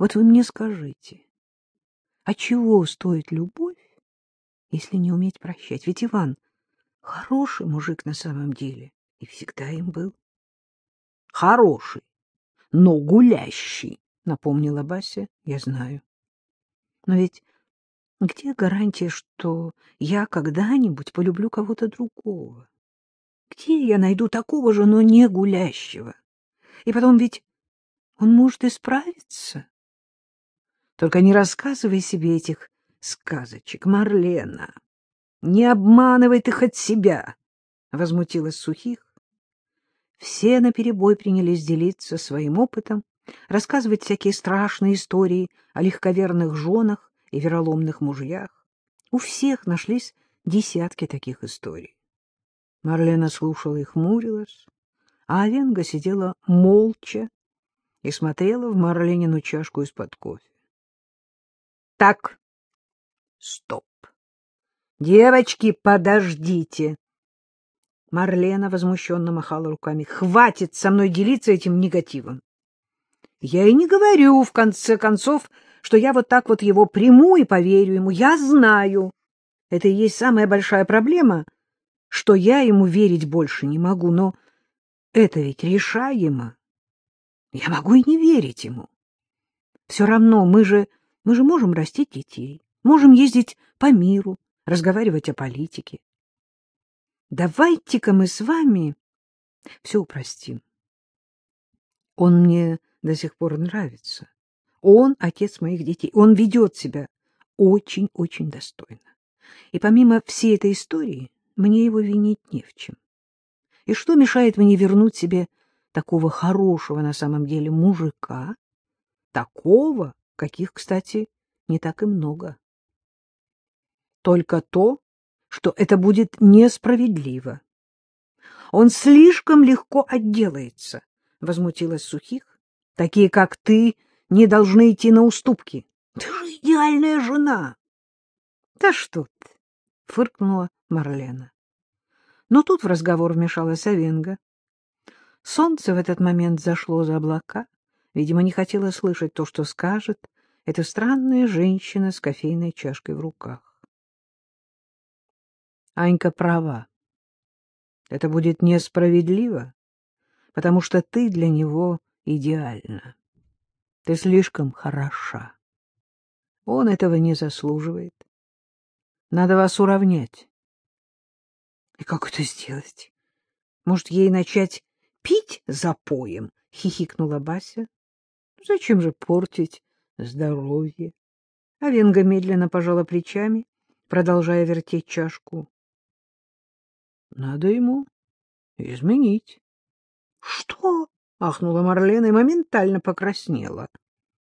Вот вы мне скажите, а чего стоит любовь, если не уметь прощать? Ведь Иван хороший мужик на самом деле и всегда им был. — Хороший, но гулящий, — напомнила Бася. — Я знаю. Но ведь где гарантия, что я когда-нибудь полюблю кого-то другого? Где я найду такого же, но не гулящего? И потом ведь он может исправиться. Только не рассказывай себе этих сказочек, Марлена. Не обманывай ты хоть себя, — возмутилась Сухих. Все наперебой принялись делиться своим опытом, рассказывать всякие страшные истории о легковерных женах и вероломных мужьях. У всех нашлись десятки таких историй. Марлена слушала и хмурилась, а Овенга сидела молча и смотрела в Марленину чашку из-под кофе. — Так, стоп. Девочки, подождите. Марлена возмущенно махала руками. Хватит со мной делиться этим негативом. Я и не говорю, в конце концов, что я вот так вот его приму и поверю ему. Я знаю. Это и есть самая большая проблема, что я ему верить больше не могу. Но это ведь решаемо. Я могу и не верить ему. Все равно мы же, мы же можем растить детей, можем ездить по миру, разговаривать о политике. Давайте-ка мы с вами все упростим. Он мне до сих пор нравится. Он отец моих детей. Он ведет себя очень-очень достойно. И помимо всей этой истории, мне его винить не в чем. И что мешает мне вернуть себе такого хорошего на самом деле мужика, такого, каких, кстати, не так и много? только то, что это будет несправедливо. Он слишком легко отделается, — возмутилась Сухих. Такие, как ты, не должны идти на уступки. Ты же идеальная жена. Да что ты, — фыркнула Марлена. Но тут в разговор вмешалась Авенга. Солнце в этот момент зашло за облака. Видимо, не хотела слышать то, что скажет эта странная женщина с кофейной чашкой в руках. Анька права. Это будет несправедливо, потому что ты для него идеальна. Ты слишком хороша. Он этого не заслуживает. Надо вас уравнять. И как это сделать? Может, ей начать пить за поем? — хихикнула Бася. — Зачем же портить здоровье? А Венга медленно пожала плечами, продолжая вертеть чашку. Надо ему изменить. — Что? — ахнула Марлена и моментально покраснела.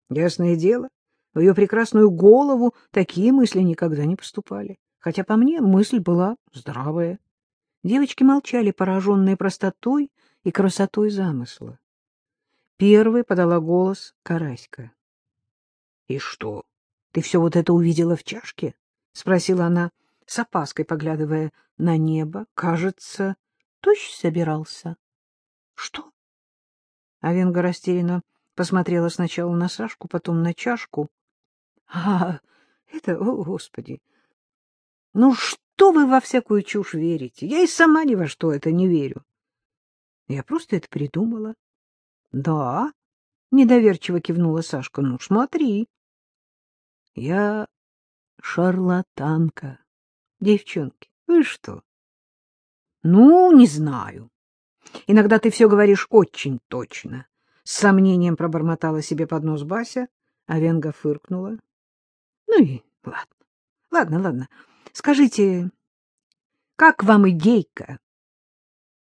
Ясное дело, в ее прекрасную голову такие мысли никогда не поступали. Хотя, по мне, мысль была здравая. Девочки молчали, пораженные простотой и красотой замысла. Первой подала голос Караська. — И что, ты все вот это увидела в чашке? — спросила она, с опаской поглядывая на небо. Кажется, дождь собирался. — Что? Авенга растерянно посмотрела сначала на Сашку, потом на чашку. — А, это, о, Господи! Ну что вы во всякую чушь верите? Я и сама ни во что это не верю. Я просто это придумала. — Да? — недоверчиво кивнула Сашка. — Ну, смотри. — Я шарлатанка. Девчонки, вы что? Ну, не знаю. Иногда ты все говоришь очень точно. С сомнением пробормотала себе под нос Бася, а Венга фыркнула. Ну и ладно. Ладно, ладно. Скажите, как вам идейка?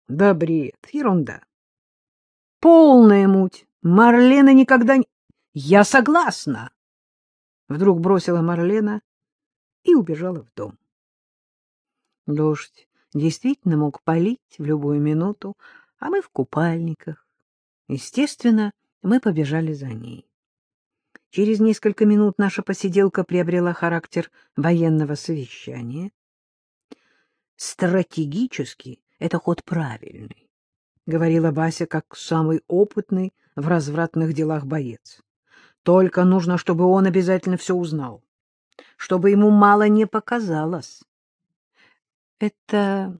Да бред, ерунда. Полная муть. Марлена никогда не... Я согласна. Вдруг бросила Марлена и убежала в дом. Дождь действительно мог полить в любую минуту, а мы в купальниках. Естественно, мы побежали за ней. Через несколько минут наша посиделка приобрела характер военного совещания. Стратегически это ход правильный, — говорила Бася как самый опытный в развратных делах боец. Только нужно, чтобы он обязательно все узнал, чтобы ему мало не показалось. Это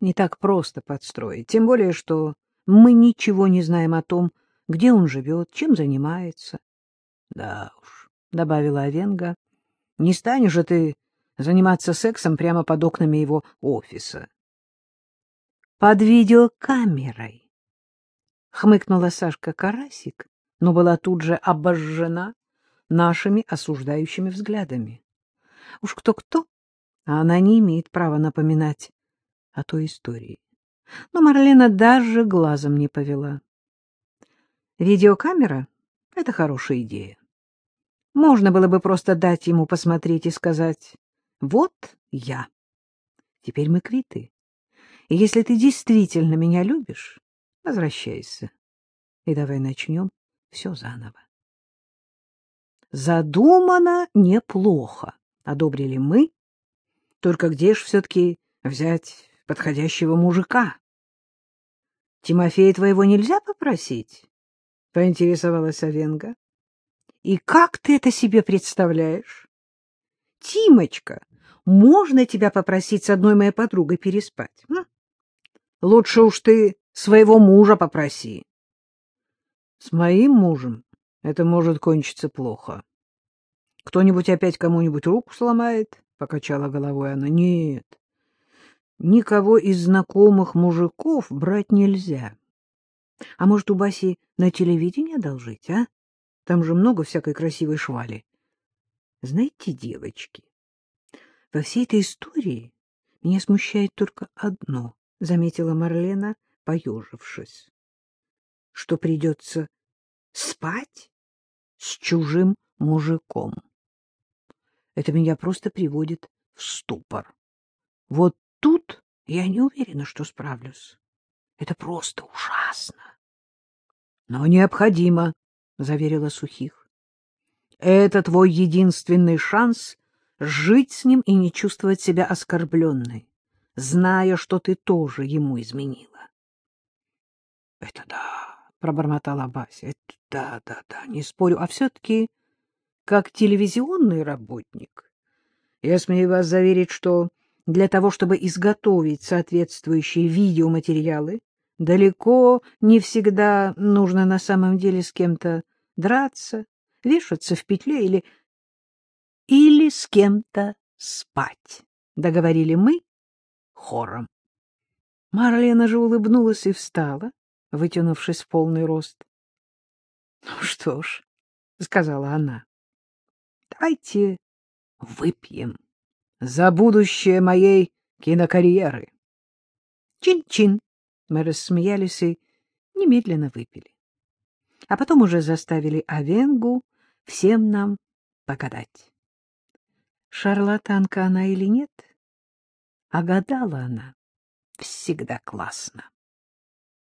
не так просто подстроить, тем более, что мы ничего не знаем о том, где он живет, чем занимается. — Да уж, — добавила Овенга, — не станешь же ты заниматься сексом прямо под окнами его офиса. — Под видеокамерой, — хмыкнула Сашка Карасик, но была тут же обожжена нашими осуждающими взглядами. Уж кто-кто, а она не имеет права напоминать о той истории. Но Марлена даже глазом не повела. Видеокамера — это хорошая идея. Можно было бы просто дать ему посмотреть и сказать, вот я. Теперь мы квиты. И если ты действительно меня любишь, возвращайся. И давай начнем все заново. Задумано неплохо, одобрили мы. Только где ж все-таки взять подходящего мужика? Тимофея твоего нельзя попросить? — поинтересовалась Овенга. — И как ты это себе представляешь? — Тимочка, можно тебя попросить с одной моей подругой переспать? Лучше уж ты своего мужа попроси. С моим мужем это может кончиться плохо. Кто-нибудь опять кому-нибудь руку сломает, — покачала головой она. Нет, никого из знакомых мужиков брать нельзя. А может, у Баси на телевидении одолжить, а? Там же много всякой красивой швали. Знаете, девочки, во всей этой истории меня смущает только одно, — заметила Марлена, поежившись что придется спать с чужим мужиком. Это меня просто приводит в ступор. Вот тут я не уверена, что справлюсь. Это просто ужасно. — Но необходимо, — заверила Сухих. — Это твой единственный шанс жить с ним и не чувствовать себя оскорбленной, зная, что ты тоже ему изменила. — Это да, — пробормотала Бася. — Да, да, да, не спорю. А все-таки, как телевизионный работник, я смею вас заверить, что для того, чтобы изготовить соответствующие видеоматериалы, далеко не всегда нужно на самом деле с кем-то драться, вешаться в петле или... или с кем-то спать, — договорили мы хором. Марлена же улыбнулась и встала вытянувшись в полный рост. — Ну что ж, — сказала она, — давайте выпьем за будущее моей кинокарьеры. Чин-чин! Мы рассмеялись и немедленно выпили. А потом уже заставили Авенгу всем нам погадать. Шарлатанка она или нет, а гадала она всегда классно.